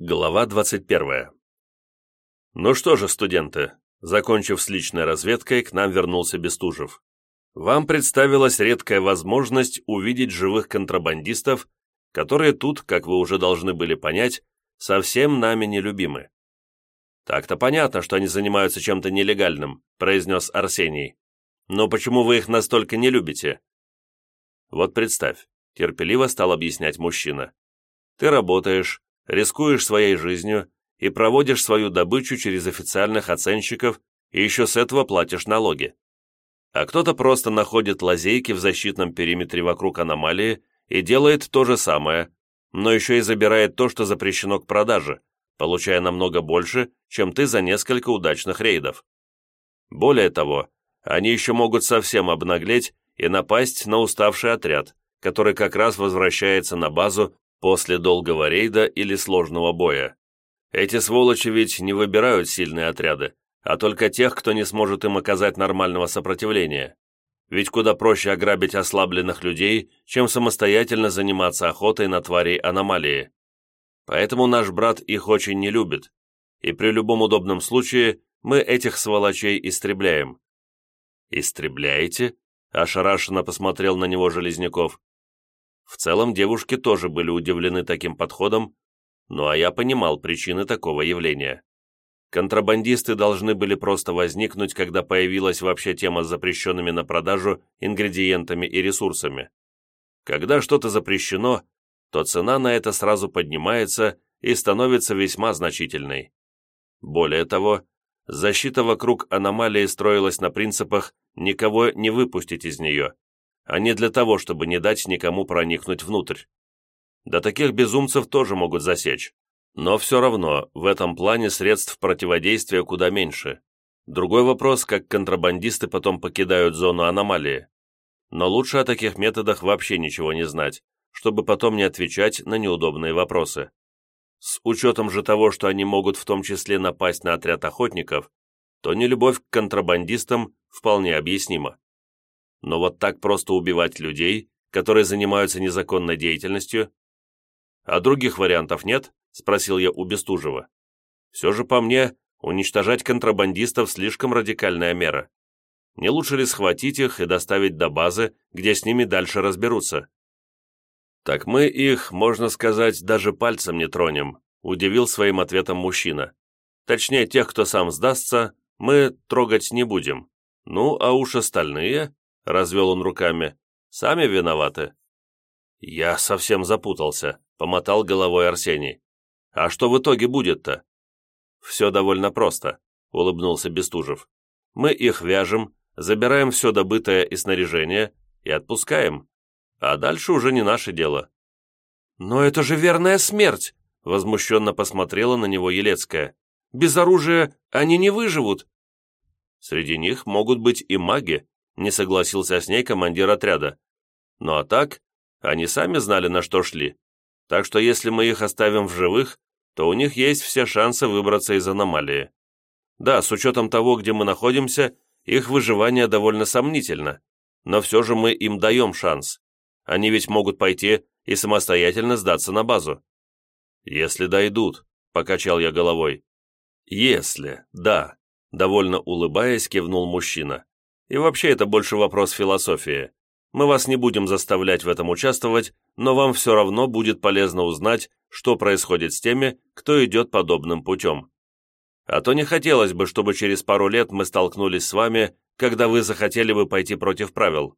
Глава 21. Ну что же, студенты, закончив с личной разведкой, к нам вернулся Бестужев. Вам представилась редкая возможность увидеть живых контрабандистов, которые тут, как вы уже должны были понять, совсем нами нелюбимы. Так-то понятно, что они занимаются чем-то нелегальным, произнес Арсений. Но почему вы их настолько не любите? Вот представь, терпеливо стал объяснять мужчина. Ты работаешь, рискуешь своей жизнью и проводишь свою добычу через официальных оценщиков и еще с этого платишь налоги. А кто-то просто находит лазейки в защитном периметре вокруг аномалии и делает то же самое, но еще и забирает то, что запрещено к продаже, получая намного больше, чем ты за несколько удачных рейдов. Более того, они еще могут совсем обнаглеть и напасть на уставший отряд, который как раз возвращается на базу после долгого рейда или сложного боя. Эти сволочи ведь не выбирают сильные отряды, а только тех, кто не сможет им оказать нормального сопротивления. Ведь куда проще ограбить ослабленных людей, чем самостоятельно заниматься охотой на тварей аномалии. Поэтому наш брат их очень не любит, и при любом удобном случае мы этих сволочей истребляем. «Истребляете?» – ошарашенно посмотрел на него Железняков. В целом девушки тоже были удивлены таким подходом, ну а я понимал причины такого явления. Контрабандисты должны были просто возникнуть, когда появилась вообще тема с запрещенными на продажу ингредиентами и ресурсами. Когда что-то запрещено, то цена на это сразу поднимается и становится весьма значительной. Более того, защита вокруг аномалии строилась на принципах «никого не выпустить из нее», а не для того, чтобы не дать никому проникнуть внутрь. Да таких безумцев тоже могут засечь. Но все равно, в этом плане средств противодействия куда меньше. Другой вопрос, как контрабандисты потом покидают зону аномалии. Но лучше о таких методах вообще ничего не знать, чтобы потом не отвечать на неудобные вопросы. С учетом же того, что они могут в том числе напасть на отряд охотников, то нелюбовь к контрабандистам вполне объяснима. Но вот так просто убивать людей, которые занимаются незаконной деятельностью? А других вариантов нет? Спросил я у Бестужева. Все же по мне, уничтожать контрабандистов слишком радикальная мера. Не лучше ли схватить их и доставить до базы, где с ними дальше разберутся? Так мы их, можно сказать, даже пальцем не тронем, удивил своим ответом мужчина. Точнее, тех, кто сам сдастся, мы трогать не будем. Ну, а уж остальные, развел он руками. «Сами виноваты». «Я совсем запутался», — помотал головой Арсений. «А что в итоге будет-то?» «Все довольно просто», — улыбнулся Бестужев. «Мы их вяжем, забираем все добытое и снаряжение и отпускаем. А дальше уже не наше дело». «Но это же верная смерть!» — возмущенно посмотрела на него Елецкая. «Без оружия они не выживут». «Среди них могут быть и маги», не согласился с ней командир отряда. Ну а так, они сами знали, на что шли. Так что если мы их оставим в живых, то у них есть все шансы выбраться из аномалии. Да, с учетом того, где мы находимся, их выживание довольно сомнительно, но все же мы им даем шанс. Они ведь могут пойти и самостоятельно сдаться на базу. Если дойдут, покачал я головой. Если, да, довольно улыбаясь, кивнул мужчина. И вообще это больше вопрос философии. Мы вас не будем заставлять в этом участвовать, но вам все равно будет полезно узнать, что происходит с теми, кто идет подобным путем. А то не хотелось бы, чтобы через пару лет мы столкнулись с вами, когда вы захотели бы пойти против правил.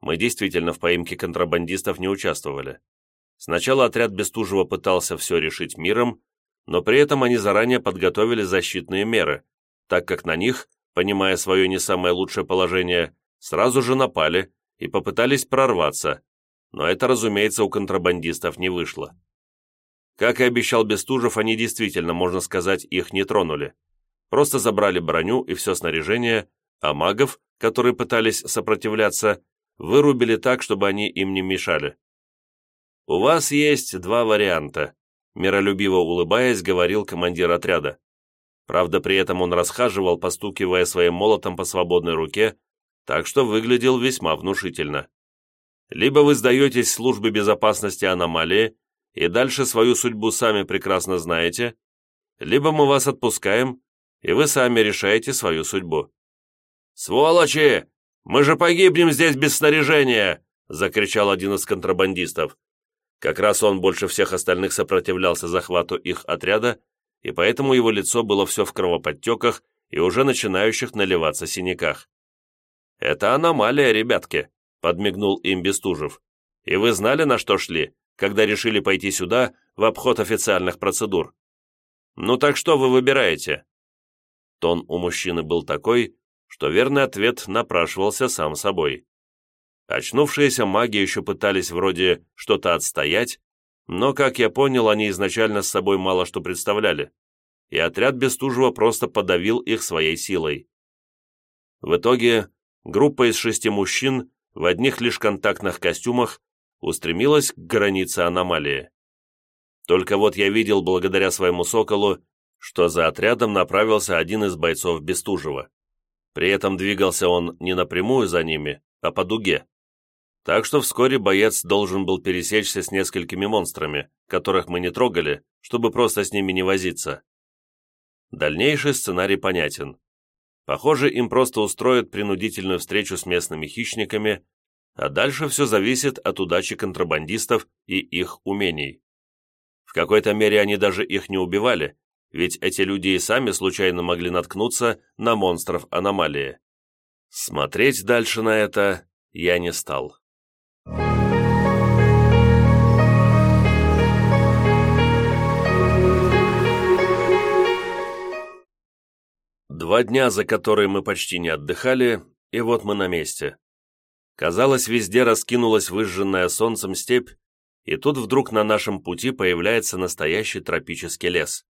Мы действительно в поимке контрабандистов не участвовали. Сначала отряд Бестужева пытался все решить миром, но при этом они заранее подготовили защитные меры, так как на них понимая свое не самое лучшее положение, сразу же напали и попытались прорваться, но это, разумеется, у контрабандистов не вышло. Как и обещал Бестужев, они действительно, можно сказать, их не тронули. Просто забрали броню и все снаряжение, а магов, которые пытались сопротивляться, вырубили так, чтобы они им не мешали. «У вас есть два варианта», — миролюбиво улыбаясь, говорил командир отряда. Правда, при этом он расхаживал, постукивая своим молотом по свободной руке, так что выглядел весьма внушительно. Либо вы сдаетесь службе безопасности аномалии, и дальше свою судьбу сами прекрасно знаете, либо мы вас отпускаем, и вы сами решаете свою судьбу». «Сволочи! Мы же погибнем здесь без снаряжения!» закричал один из контрабандистов. Как раз он больше всех остальных сопротивлялся захвату их отряда, и поэтому его лицо было все в кровоподтеках и уже начинающих наливаться синяках. «Это аномалия, ребятки», — подмигнул им Бестужев. «И вы знали, на что шли, когда решили пойти сюда в обход официальных процедур? Ну так что вы выбираете?» Тон у мужчины был такой, что верный ответ напрашивался сам собой. Очнувшиеся маги еще пытались вроде что-то отстоять, но, как я понял, они изначально с собой мало что представляли, и отряд Бестужева просто подавил их своей силой. В итоге группа из шести мужчин в одних лишь контактных костюмах устремилась к границе аномалии. Только вот я видел, благодаря своему соколу, что за отрядом направился один из бойцов Бестужева. При этом двигался он не напрямую за ними, а по дуге. Так что вскоре боец должен был пересечься с несколькими монстрами, которых мы не трогали, чтобы просто с ними не возиться. Дальнейший сценарий понятен. Похоже, им просто устроят принудительную встречу с местными хищниками, а дальше все зависит от удачи контрабандистов и их умений. В какой-то мере они даже их не убивали, ведь эти люди и сами случайно могли наткнуться на монстров аномалии. Смотреть дальше на это я не стал. Два дня, за которые мы почти не отдыхали, и вот мы на месте. Казалось, везде раскинулась выжженная солнцем степь, и тут вдруг на нашем пути появляется настоящий тропический лес.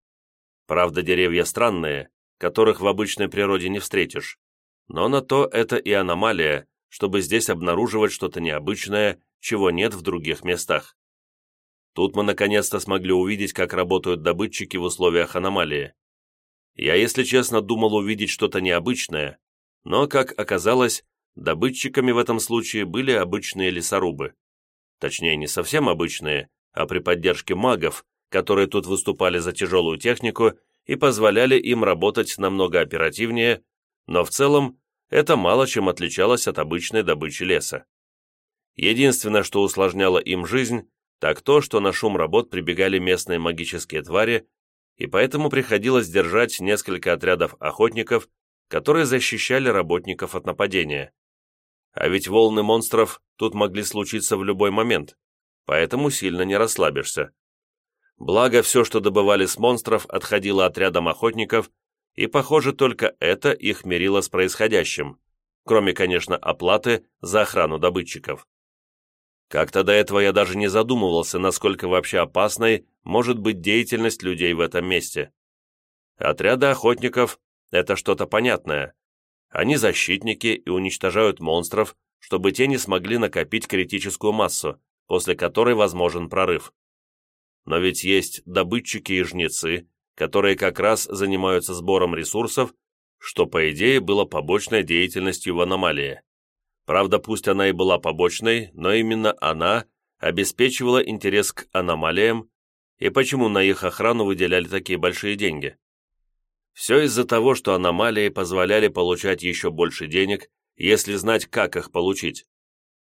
Правда, деревья странные, которых в обычной природе не встретишь, но на то это и аномалия, чтобы здесь обнаруживать что-то необычное, чего нет в других местах. Тут мы наконец-то смогли увидеть, как работают добытчики в условиях аномалии. Я, если честно, думал увидеть что-то необычное, но, как оказалось, добытчиками в этом случае были обычные лесорубы. Точнее, не совсем обычные, а при поддержке магов, которые тут выступали за тяжелую технику и позволяли им работать намного оперативнее, но в целом это мало чем отличалось от обычной добычи леса. Единственное, что усложняло им жизнь, так то, что на шум работ прибегали местные магические твари, и поэтому приходилось держать несколько отрядов охотников, которые защищали работников от нападения. А ведь волны монстров тут могли случиться в любой момент, поэтому сильно не расслабишься. Благо, все, что добывали с монстров, отходило отрядам охотников, и, похоже, только это их мерило с происходящим, кроме, конечно, оплаты за охрану добытчиков. Как-то до этого я даже не задумывался, насколько вообще опасной может быть деятельность людей в этом месте. Отряды охотников – это что-то понятное. Они защитники и уничтожают монстров, чтобы те не смогли накопить критическую массу, после которой возможен прорыв. Но ведь есть добытчики и жнецы, которые как раз занимаются сбором ресурсов, что, по идее, было побочной деятельностью в аномалии. Правда, пусть она и была побочной, но именно она обеспечивала интерес к аномалиям, и почему на их охрану выделяли такие большие деньги. Все из-за того, что аномалии позволяли получать еще больше денег, если знать, как их получить.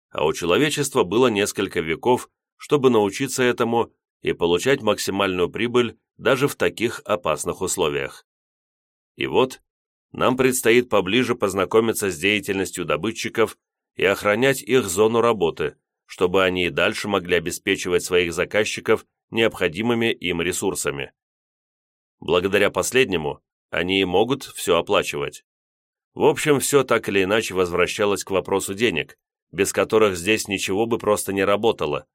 А у человечества было несколько веков, чтобы научиться этому и получать максимальную прибыль даже в таких опасных условиях. И вот, нам предстоит поближе познакомиться с деятельностью добытчиков и охранять их зону работы, чтобы они и дальше могли обеспечивать своих заказчиков необходимыми им ресурсами. Благодаря последнему, они и могут все оплачивать. В общем, все так или иначе возвращалось к вопросу денег, без которых здесь ничего бы просто не работало,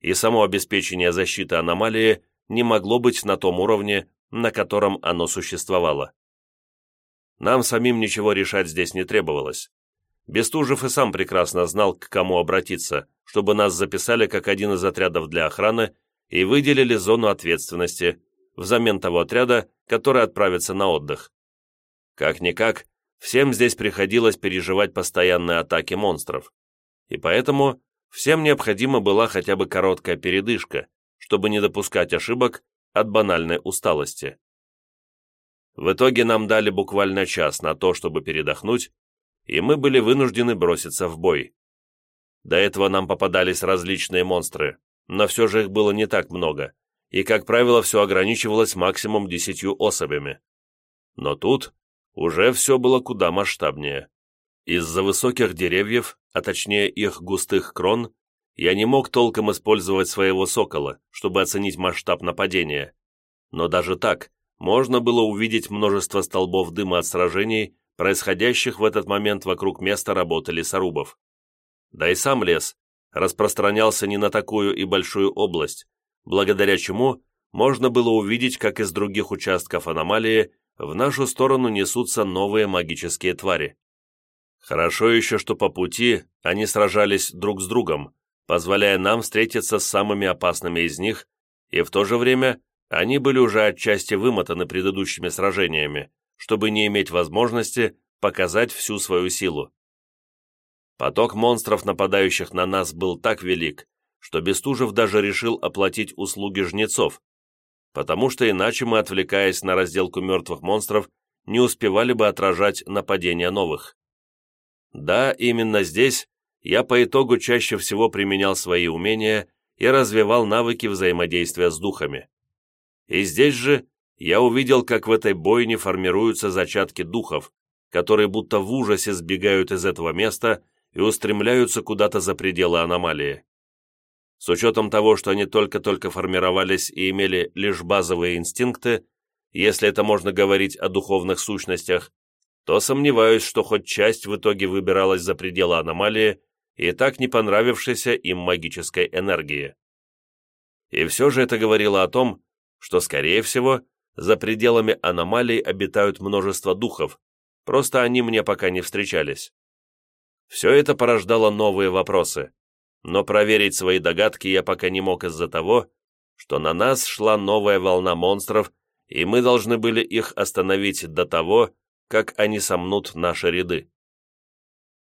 и само обеспечение защиты аномалии не могло быть на том уровне, на котором оно существовало. Нам самим ничего решать здесь не требовалось. Бестужев и сам прекрасно знал, к кому обратиться, чтобы нас записали как один из отрядов для охраны и выделили зону ответственности взамен того отряда, который отправится на отдых. Как-никак, всем здесь приходилось переживать постоянные атаки монстров, и поэтому Всем необходима была хотя бы короткая передышка, чтобы не допускать ошибок от банальной усталости. В итоге нам дали буквально час на то, чтобы передохнуть, и мы были вынуждены броситься в бой. До этого нам попадались различные монстры, но все же их было не так много, и, как правило, все ограничивалось максимум десятью особями. Но тут уже все было куда масштабнее. Из-за высоких деревьев, а точнее их густых крон, я не мог толком использовать своего сокола, чтобы оценить масштаб нападения. Но даже так, можно было увидеть множество столбов дыма от сражений, происходящих в этот момент вокруг места работы лесорубов. Да и сам лес распространялся не на такую и большую область, благодаря чему можно было увидеть, как из других участков аномалии в нашу сторону несутся новые магические твари. Хорошо еще, что по пути они сражались друг с другом, позволяя нам встретиться с самыми опасными из них, и в то же время они были уже отчасти вымотаны предыдущими сражениями, чтобы не иметь возможности показать всю свою силу. Поток монстров, нападающих на нас, был так велик, что Бестужев даже решил оплатить услуги жнецов, потому что иначе мы, отвлекаясь на разделку мертвых монстров, не успевали бы отражать нападения новых. Да, именно здесь я по итогу чаще всего применял свои умения и развивал навыки взаимодействия с духами. И здесь же я увидел, как в этой бойне формируются зачатки духов, которые будто в ужасе сбегают из этого места и устремляются куда-то за пределы аномалии. С учетом того, что они только-только формировались и имели лишь базовые инстинкты, если это можно говорить о духовных сущностях, то сомневаюсь, что хоть часть в итоге выбиралась за пределы аномалии и так не понравившейся им магической энергии. И все же это говорило о том, что, скорее всего, за пределами аномалий обитают множество духов, просто они мне пока не встречались. Все это порождало новые вопросы, но проверить свои догадки я пока не мог из-за того, что на нас шла новая волна монстров, и мы должны были их остановить до того, как они сомнут наши ряды.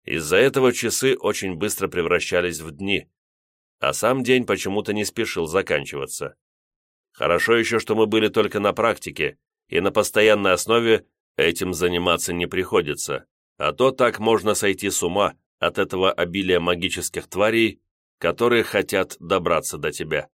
Из-за этого часы очень быстро превращались в дни, а сам день почему-то не спешил заканчиваться. Хорошо еще, что мы были только на практике, и на постоянной основе этим заниматься не приходится, а то так можно сойти с ума от этого обилия магических тварей, которые хотят добраться до тебя.